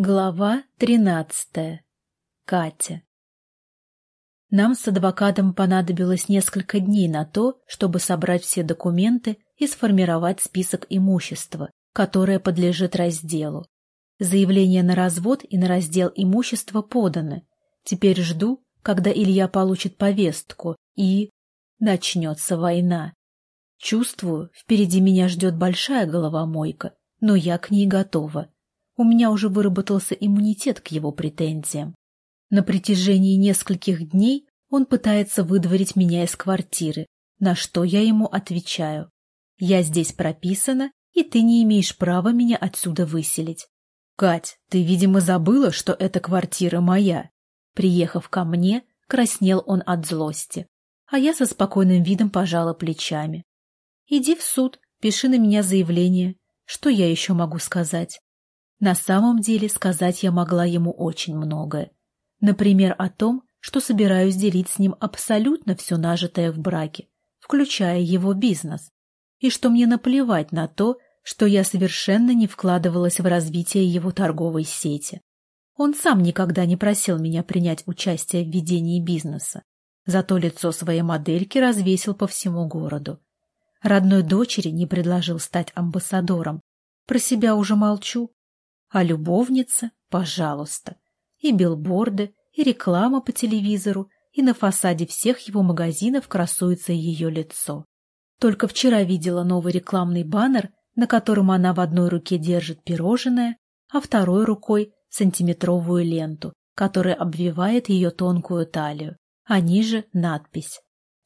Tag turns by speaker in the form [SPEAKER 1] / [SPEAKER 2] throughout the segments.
[SPEAKER 1] Глава тринадцатая. Катя. Нам с адвокатом понадобилось несколько дней на то, чтобы собрать все документы и сформировать список имущества, которое подлежит разделу. Заявление на развод и на раздел имущества поданы. Теперь жду, когда Илья получит повестку, и... начнется война. Чувствую, впереди меня ждет большая головомойка, но я к ней готова. У меня уже выработался иммунитет к его претензиям. На протяжении нескольких дней он пытается выдворить меня из квартиры, на что я ему отвечаю. Я здесь прописана, и ты не имеешь права меня отсюда выселить. Кать, ты, видимо, забыла, что эта квартира моя. Приехав ко мне, краснел он от злости, а я со спокойным видом пожала плечами. Иди в суд, пиши на меня заявление. Что я еще могу сказать? На самом деле сказать я могла ему очень многое. Например, о том, что собираюсь делить с ним абсолютно все нажитое в браке, включая его бизнес, и что мне наплевать на то, что я совершенно не вкладывалась в развитие его торговой сети. Он сам никогда не просил меня принять участие в ведении бизнеса, зато лицо своей модельки развесил по всему городу. Родной дочери не предложил стать амбассадором. Про себя уже молчу, а любовница — пожалуйста. И билборды, и реклама по телевизору, и на фасаде всех его магазинов красуется ее лицо. Только вчера видела новый рекламный баннер, на котором она в одной руке держит пирожное, а второй рукой — сантиметровую ленту, которая обвивает ее тонкую талию, а ниже — надпись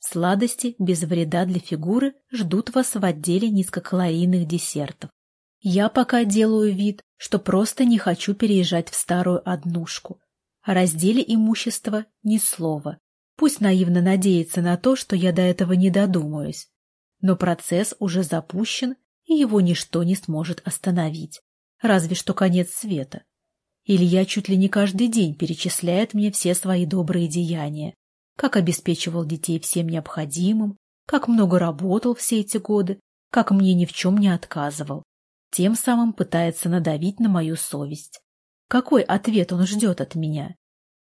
[SPEAKER 1] Сладости без вреда для фигуры ждут вас в отделе низкокалорийных десертов. Я пока делаю вид, что просто не хочу переезжать в старую однушку. О разделе имущества ни слова. Пусть наивно надеется на то, что я до этого не додумаюсь. Но процесс уже запущен, и его ничто не сможет остановить. Разве что конец света. Илья чуть ли не каждый день перечисляет мне все свои добрые деяния. Как обеспечивал детей всем необходимым, как много работал все эти годы, как мне ни в чем не отказывал тем самым пытается надавить на мою совесть. Какой ответ он ждет от меня?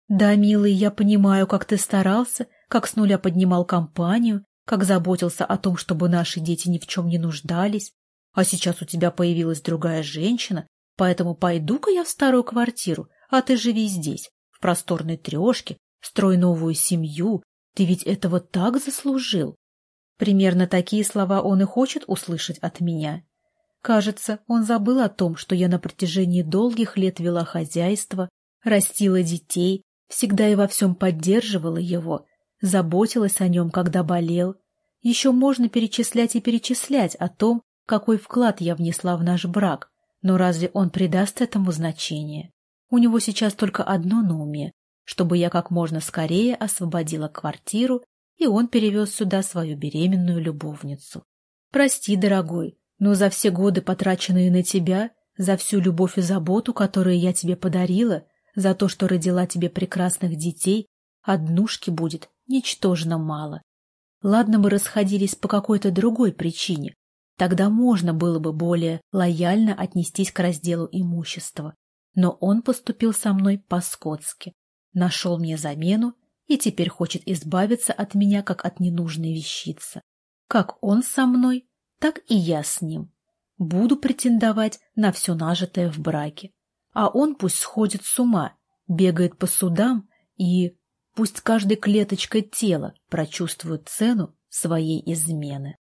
[SPEAKER 1] Да, милый, я понимаю, как ты старался, как с нуля поднимал компанию, как заботился о том, чтобы наши дети ни в чем не нуждались, а сейчас у тебя появилась другая женщина, поэтому пойду-ка я в старую квартиру, а ты живи здесь, в просторной трешке, строй новую семью, ты ведь этого так заслужил. Примерно такие слова он и хочет услышать от меня. Кажется, он забыл о том, что я на протяжении долгих лет вела хозяйство, растила детей, всегда и во всем поддерживала его, заботилась о нем, когда болел. Еще можно перечислять и перечислять о том, какой вклад я внесла в наш брак, но разве он придаст этому значение? У него сейчас только одно на уме, чтобы я как можно скорее освободила квартиру, и он перевез сюда свою беременную любовницу. Прости, дорогой, но за все годы, потраченные на тебя, за всю любовь и заботу, которые я тебе подарила, за то, что родила тебе прекрасных детей, однушки будет ничтожно мало. Ладно, мы расходились по какой-то другой причине. Тогда можно было бы более лояльно отнестись к разделу имущества. Но он поступил со мной по-скотски. Нашел мне замену и теперь хочет избавиться от меня, как от ненужной вещицы. Как он со мной, так и я с ним. Буду претендовать на все нажитое в браке. А он пусть сходит с ума, бегает по судам и пусть каждой клеточкой тела прочувствует цену своей измены.